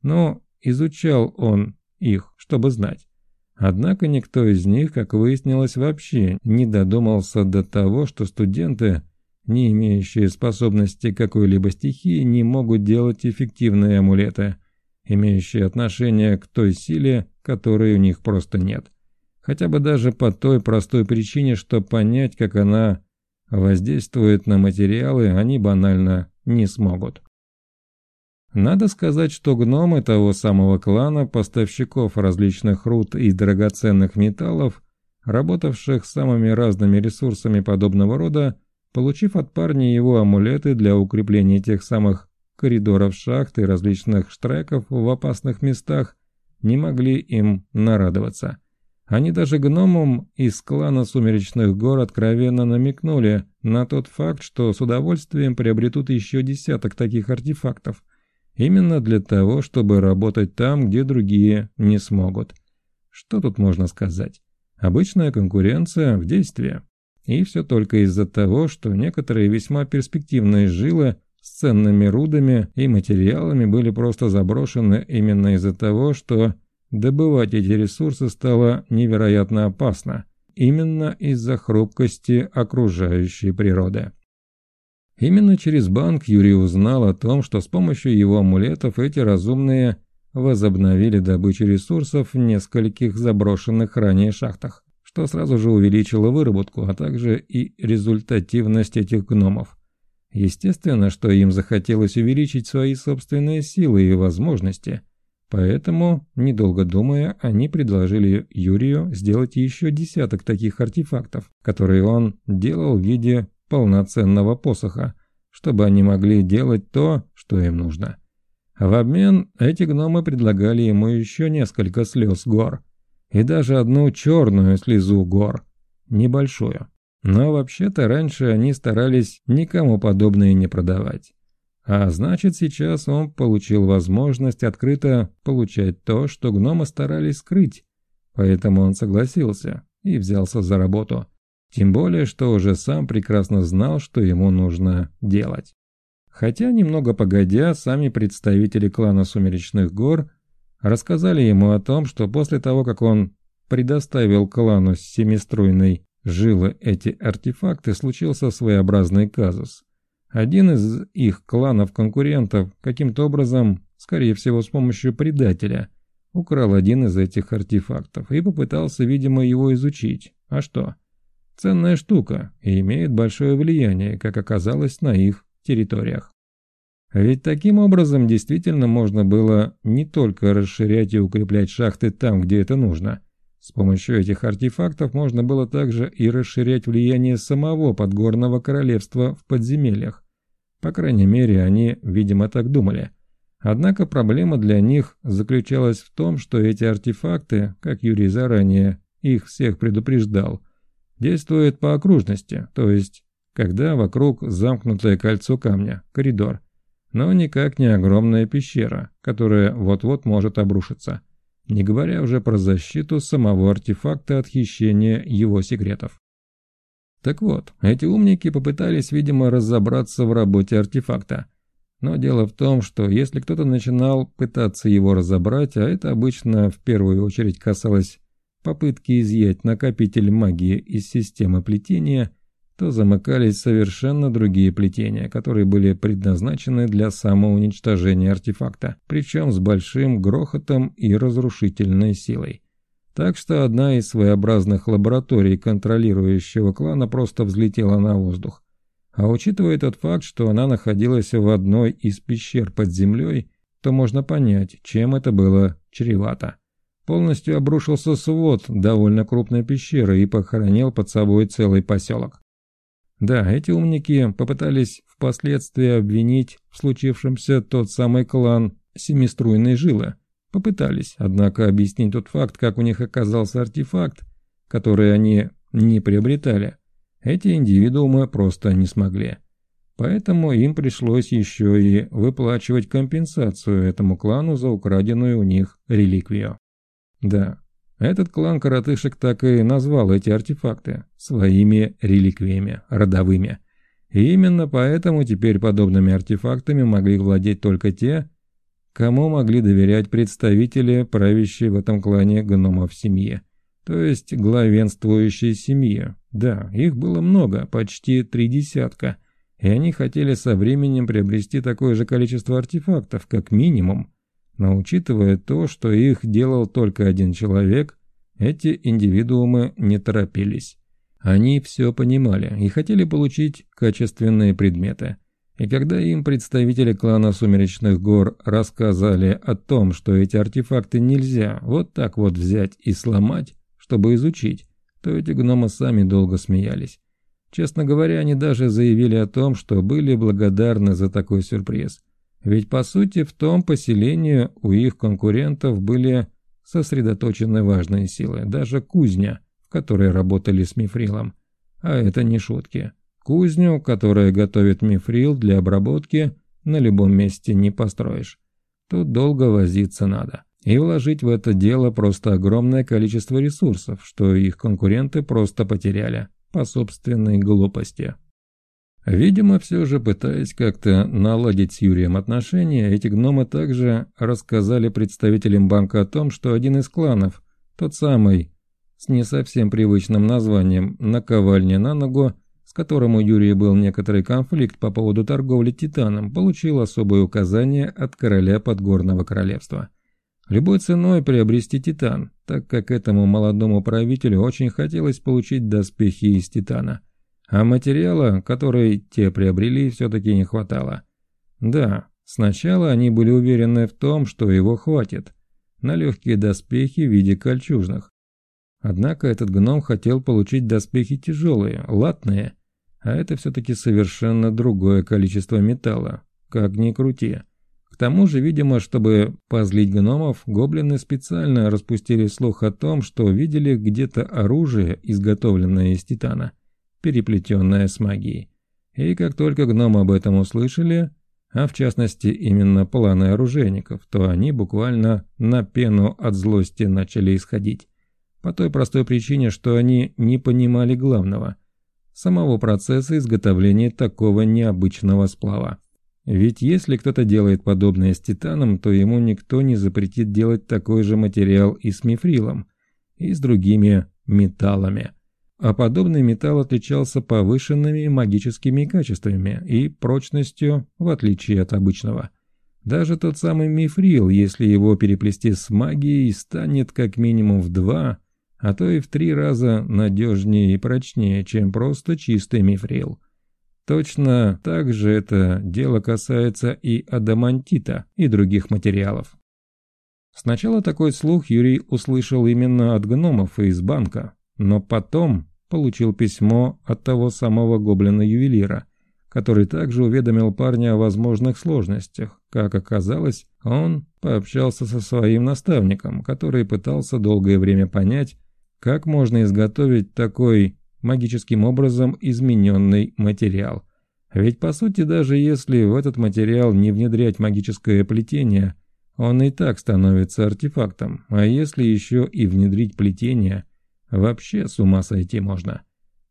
S1: Но изучал он их, чтобы знать. Однако никто из них, как выяснилось, вообще не додумался до того, что студенты, не имеющие способности какой-либо стихии, не могут делать эффективные амулеты, имеющие отношение к той силе, которой у них просто нет. Хотя бы даже по той простой причине, что понять, как она воздействует на материалы, они банально не смогут. Надо сказать, что гномы того самого клана поставщиков различных руд и драгоценных металлов, работавших самыми разными ресурсами подобного рода, получив от парня его амулеты для укрепления тех самых коридоров шахт и различных штреков в опасных местах, не могли им нарадоваться. Они даже гномам из клана Сумеречных гор откровенно намекнули на тот факт, что с удовольствием приобретут еще десяток таких артефактов – Именно для того, чтобы работать там, где другие не смогут. Что тут можно сказать? Обычная конкуренция в действии. И все только из-за того, что некоторые весьма перспективные жилы с ценными рудами и материалами были просто заброшены именно из-за того, что добывать эти ресурсы стало невероятно опасно. Именно из-за хрупкости окружающей природы. Именно через банк Юрий узнал о том, что с помощью его амулетов эти разумные возобновили добычу ресурсов в нескольких заброшенных ранее шахтах, что сразу же увеличило выработку, а также и результативность этих гномов. Естественно, что им захотелось увеличить свои собственные силы и возможности, поэтому, недолго думая, они предложили Юрию сделать еще десяток таких артефактов, которые он делал в виде полноценного посоха, чтобы они могли делать то, что им нужно. В обмен эти гномы предлагали ему еще несколько слез гор. И даже одну черную слезу гор. Небольшую. Но вообще-то раньше они старались никому подобное не продавать. А значит, сейчас он получил возможность открыто получать то, что гномы старались скрыть. Поэтому он согласился и взялся за работу. Тем более, что уже сам прекрасно знал, что ему нужно делать. Хотя, немного погодя, сами представители клана Сумеречных гор рассказали ему о том, что после того, как он предоставил клану семиструйной жилы эти артефакты, случился своеобразный казус. Один из их кланов-конкурентов каким-то образом, скорее всего с помощью предателя, украл один из этих артефактов и попытался, видимо, его изучить. А что? Ценная штука и имеет большое влияние, как оказалось, на их территориях. Ведь таким образом действительно можно было не только расширять и укреплять шахты там, где это нужно. С помощью этих артефактов можно было также и расширять влияние самого подгорного королевства в подземельях. По крайней мере, они, видимо, так думали. Однако проблема для них заключалась в том, что эти артефакты, как Юрий заранее их всех предупреждал, действует по окружности, то есть когда вокруг замкнутое кольцо камня, коридор, но никак не огромная пещера, которая вот-вот может обрушиться, не говоря уже про защиту самого артефакта от хищения его секретов. Так вот, эти умники попытались, видимо, разобраться в работе артефакта. Но дело в том, что если кто-то начинал пытаться его разобрать, а это обычно в первую очередь касалось попытки изъять накопитель магии из системы плетения, то замыкались совершенно другие плетения, которые были предназначены для самоуничтожения артефакта, причем с большим грохотом и разрушительной силой. Так что одна из своеобразных лабораторий контролирующего клана просто взлетела на воздух. А учитывая тот факт, что она находилась в одной из пещер под землей, то можно понять, чем это было чревато. Полностью обрушился свод довольно крупной пещеры и похоронил под собой целый поселок. Да, эти умники попытались впоследствии обвинить в случившемся тот самый клан Семиструйной Жилы. Попытались, однако объяснить тот факт, как у них оказался артефакт, который они не приобретали, эти индивидуумы просто не смогли. Поэтому им пришлось еще и выплачивать компенсацию этому клану за украденную у них реликвию. Да, этот клан коротышек так и назвал эти артефакты своими реликвиями, родовыми. И именно поэтому теперь подобными артефактами могли владеть только те, кому могли доверять представители правящей в этом клане гномов семьи, то есть главенствующей семьи. Да, их было много, почти три десятка, и они хотели со временем приобрести такое же количество артефактов, как минимум, но учитывая то, что их делал только один человек, эти индивидуумы не торопились. Они все понимали и хотели получить качественные предметы. И когда им представители клана Сумеречных гор рассказали о том, что эти артефакты нельзя вот так вот взять и сломать, чтобы изучить, то эти гномы сами долго смеялись. Честно говоря, они даже заявили о том, что были благодарны за такой сюрприз. Ведь по сути в том поселении у их конкурентов были сосредоточены важные силы, даже кузня, в которой работали с мифрилом. А это не шутки. Кузню, которая готовит мифрил для обработки, на любом месте не построишь. Тут долго возиться надо. И вложить в это дело просто огромное количество ресурсов, что их конкуренты просто потеряли по собственной глупости. Видимо, все же пытаясь как-то наладить с Юрием отношения, эти гномы также рассказали представителям банка о том, что один из кланов, тот самый, с не совсем привычным названием «наковальня на ногу», с которым у Юрия был некоторый конфликт по поводу торговли титаном, получил особое указание от короля Подгорного королевства. Любой ценой приобрести титан, так как этому молодому правителю очень хотелось получить доспехи из титана – а материала, который те приобрели, все-таки не хватало. Да, сначала они были уверены в том, что его хватит на легкие доспехи в виде кольчужных. Однако этот гном хотел получить доспехи тяжелые, латные, а это все-таки совершенно другое количество металла, как ни крути. К тому же, видимо, чтобы позлить гномов, гоблины специально распустили слух о том, что видели где-то оружие, изготовленное из титана – переплетенная с магией. И как только гномы об этом услышали, а в частности именно планы оружейников, то они буквально на пену от злости начали исходить. По той простой причине, что они не понимали главного – самого процесса изготовления такого необычного сплава. Ведь если кто-то делает подобное с титаном, то ему никто не запретит делать такой же материал и с мифрилом, и с другими металлами а подобный металл отличался повышенными магическими качествами и прочностью, в отличие от обычного. Даже тот самый мифрил, если его переплести с магией, станет как минимум в два, а то и в три раза надежнее и прочнее, чем просто чистый мифрил. Точно так же это дело касается и адамантита и других материалов. Сначала такой слух Юрий услышал именно от гномов из банка, но потом получил письмо от того самого гоблина-ювелира, который также уведомил парня о возможных сложностях. Как оказалось, он пообщался со своим наставником, который пытался долгое время понять, как можно изготовить такой магическим образом измененный материал. Ведь по сути даже если в этот материал не внедрять магическое плетение, он и так становится артефактом, а если еще и внедрить плетение – Вообще с ума сойти можно.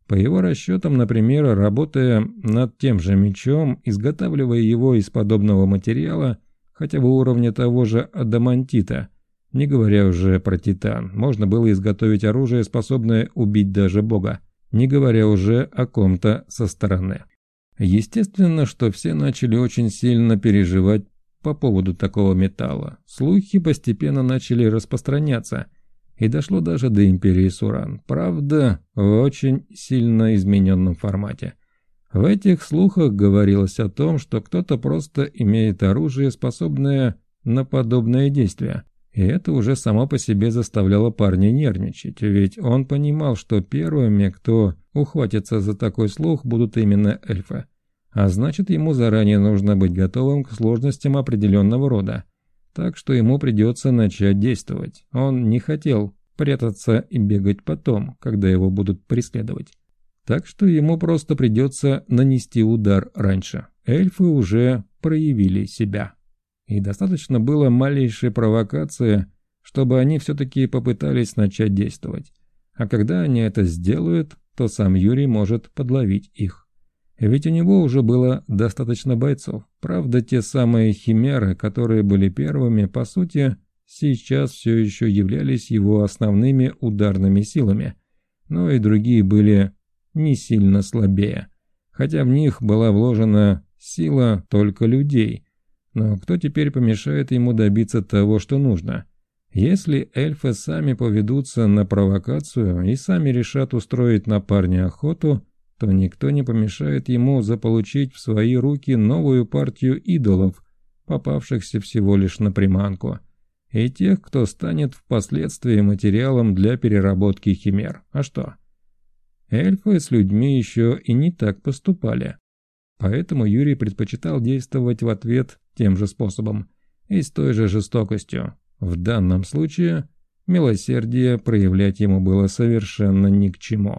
S1: По его расчетам, например, работая над тем же мечом, изготавливая его из подобного материала, хотя бы уровня того же адамантита, не говоря уже про титан, можно было изготовить оружие, способное убить даже бога, не говоря уже о ком-то со стороны. Естественно, что все начали очень сильно переживать по поводу такого металла. Слухи постепенно начали распространяться, и дошло даже до империи Суран. Правда, в очень сильно измененном формате. В этих слухах говорилось о том, что кто-то просто имеет оружие, способное на подобное действие. И это уже само по себе заставляло парня нервничать, ведь он понимал, что первыми, кто ухватится за такой слух, будут именно эльфы. А значит, ему заранее нужно быть готовым к сложностям определенного рода. Так что ему придется начать действовать. Он не хотел прятаться и бегать потом, когда его будут преследовать. Так что ему просто придется нанести удар раньше. Эльфы уже проявили себя. И достаточно было малейшей провокации, чтобы они все-таки попытались начать действовать. А когда они это сделают, то сам Юрий может подловить их. Ведь у него уже было достаточно бойцов. Правда, те самые химеры, которые были первыми, по сути, сейчас все еще являлись его основными ударными силами. Но и другие были не сильно слабее. Хотя в них была вложена сила только людей. Но кто теперь помешает ему добиться того, что нужно? Если эльфы сами поведутся на провокацию и сами решат устроить на парня охоту, то никто не помешает ему заполучить в свои руки новую партию идолов, попавшихся всего лишь на приманку, и тех, кто станет впоследствии материалом для переработки химер. А что? Эльфы с людьми еще и не так поступали. Поэтому Юрий предпочитал действовать в ответ тем же способом и с той же жестокостью. В данном случае милосердие проявлять ему было совершенно ни к чему.